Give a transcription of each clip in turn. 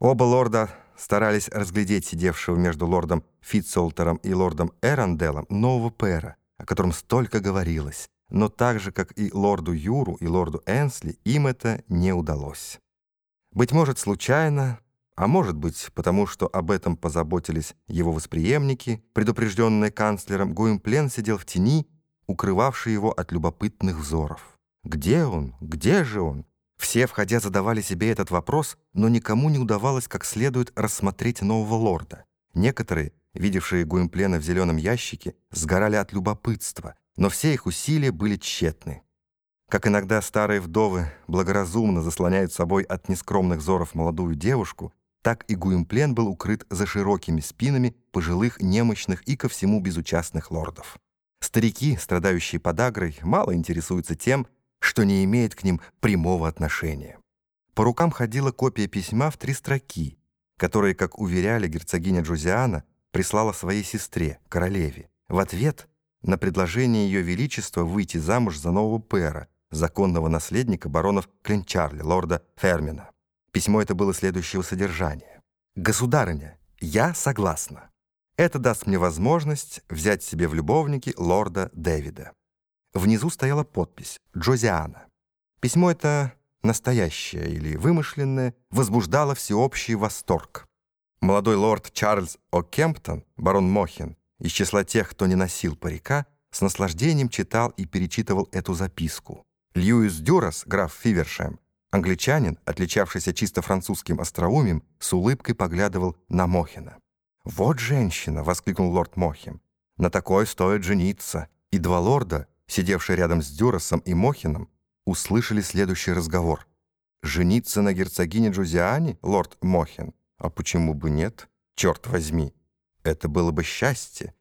Оба лорда старались разглядеть сидевшего между лордом Фитцолтером и лордом Эранделом нового пэра, о котором столько говорилось, но так же, как и лорду Юру и лорду Энсли, им это не удалось. Быть может, случайно, а может быть, потому что об этом позаботились его восприемники, предупрежденные канцлером, Гуимплен сидел в тени, укрывавший его от любопытных взоров. Где он? Где же он? Все, входя, задавали себе этот вопрос, но никому не удавалось как следует рассмотреть нового лорда. Некоторые, видевшие Гуимплена в зеленом ящике, сгорали от любопытства, но все их усилия были тщетны. Как иногда старые вдовы благоразумно заслоняют собой от нескромных взоров молодую девушку, так и Гуимплен был укрыт за широкими спинами пожилых, немощных и ко всему безучастных лордов. Старики, страдающие подагрой, мало интересуются тем, что не имеет к ним прямого отношения. По рукам ходила копия письма в три строки, которые, как уверяли герцогиня Джузиана, прислала своей сестре, королеве, в ответ на предложение Ее Величества выйти замуж за нового пэра, законного наследника баронов Клинчарли, лорда Фермина. Письмо это было следующего содержания. «Государыня, я согласна. Это даст мне возможность взять себе в любовники лорда Дэвида». Внизу стояла подпись «Джозиана». Письмо это настоящее или вымышленное, возбуждало всеобщий восторг. Молодой лорд Чарльз О'Кемптон, барон Мохин, из числа тех, кто не носил парика, с наслаждением читал и перечитывал эту записку. Льюис Дюрас, граф Фивершем, англичанин, отличавшийся чисто французским остроумием, с улыбкой поглядывал на Мохина. «Вот женщина!» — воскликнул лорд Мохин. «На такой стоит жениться!» И два лорда, сидевшие рядом с Дюрасом и Мохином, услышали следующий разговор. «Жениться на герцогине Джузиане, лорд Мохин? А почему бы нет? Черт возьми! Это было бы счастье.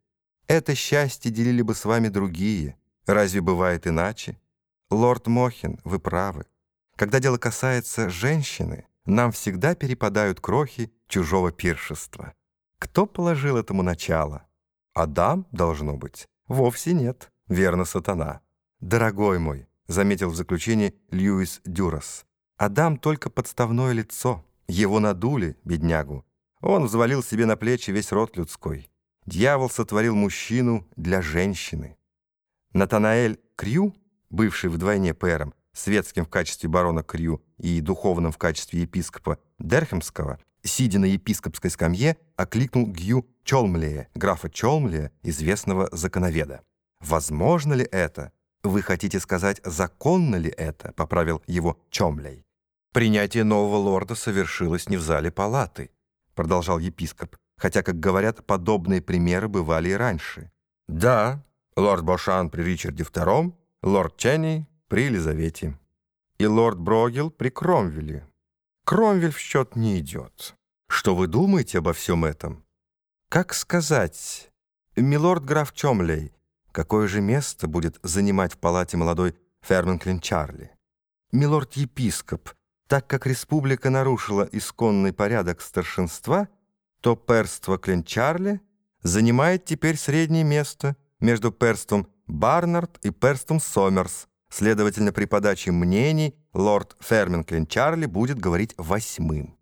Это счастье делили бы с вами другие. Разве бывает иначе? Лорд Мохин, вы правы. Когда дело касается женщины, нам всегда перепадают крохи чужого пиршества. Кто положил этому начало? Адам, должно быть? Вовсе нет. Верно, сатана. Дорогой мой, заметил в заключении Льюис Дюрас, Адам только подставное лицо. Его надули, беднягу. Он взвалил себе на плечи весь род людской. Дьявол сотворил мужчину для женщины. Натанаэль Крю, бывший вдвойне пэром, светским в качестве барона Крю и духовным в качестве епископа Дерхемского, сидя на епископской скамье, окликнул Гью Чолмлея, графа Чолмлея, известного законоведа. «Возможно ли это? Вы хотите сказать, законно ли это?» — поправил его Чомлей. «Принятие нового лорда совершилось не в зале палаты», — продолжал епископ, хотя, как говорят, подобные примеры бывали и раньше. «Да, лорд Бошан при Ричарде II, лорд Ченни при Елизавете и лорд Брогел при Кромвеле. Кромвель в счет не идет. Что вы думаете обо всем этом? Как сказать, милорд граф Чомлей, Какое же место будет занимать в палате молодой Ферменклин Чарли? Милорд-епископ, так как республика нарушила исконный порядок старшинства, то перство Клинчарли занимает теперь среднее место между перством Барнард и перством Сомерс. Следовательно, при подаче мнений лорд Фермен Клинчарли будет говорить восьмым.